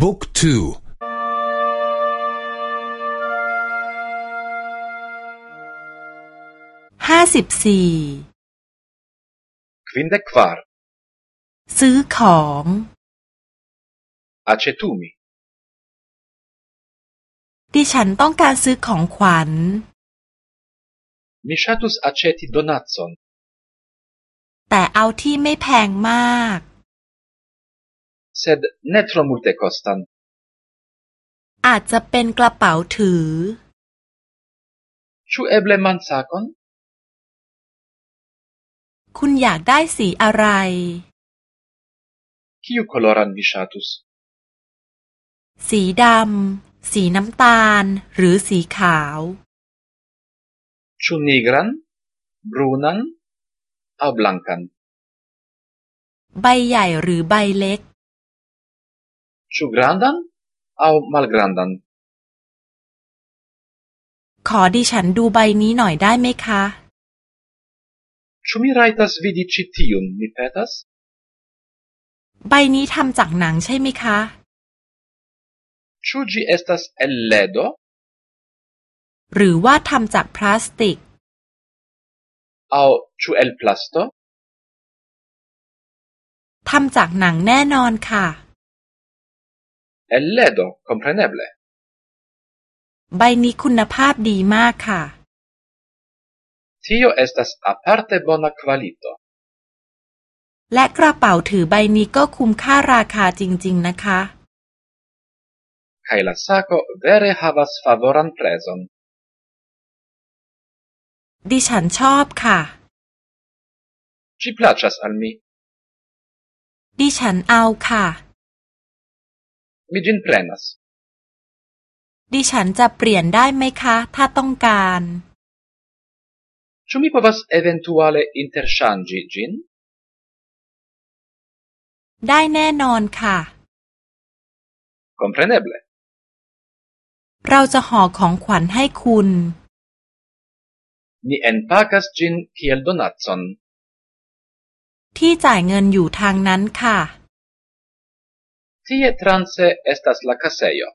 บุ๊กทูห้าสิบสี่ควินเดควาร์ซื้อของอาเชตูมิดิฉันต้องการซื้อของขวัญมิชาตุสอาเชติโดนัตซอนแต่เอาที่ไม่แพงมาก sed ne tro multe costan อาจจะเป็นกระเป๋าถือ Ĉu eble mansakon คุณอยากได้สีอะไร Kiu coloran vi ŝatus สีดำ สีน้ำตาล หรือสีขาว Ĉu nigran brunan aŭ blankan ใบใหญ่หรือใบเล็ก Ĉu grandan aŭ malgrandan ขอดิฉันดูใบนี้หน่อยได้ไหมคะ Ĉu mi rajtas vidi ĉi tiun mi petas ใบนี้ทำจากหนังใช่ไหมคะ Ĉu ĝi estas el ledo หรือว่าทำจากพลาสติก aŭ ĉu el plasto ทำจากหนังแน่นอนค่ะ El ledo, compreneble. ใบนี้คุณภาพดีมากค่ะ Tio estas aparte bona qualito. และกระเป๋าถือใบนี้ก็คุ้มค่าราคาจริง ๆ นะคะ Kaj la sako vere havas favoran prezon. ดิฉันชอบค่ะ Ĝi plaĉas al mi. ดิฉันเอาค่ะ Mi ĝin prenas. ดิฉันจะเปลี่ยนได้ไหมคะ ถ้าต้องการ Ĉu mi povas eventuale interŝanĝi ĝin? ได้แน่นอนค่ะ Compreneble. เราจะห่อของขวัญให้คุณ Ni enpakas ĝin kiel donacon. ที่จ่ายเงินอยู่ทางนั้นค่ะ Tie transe estas la kasejo.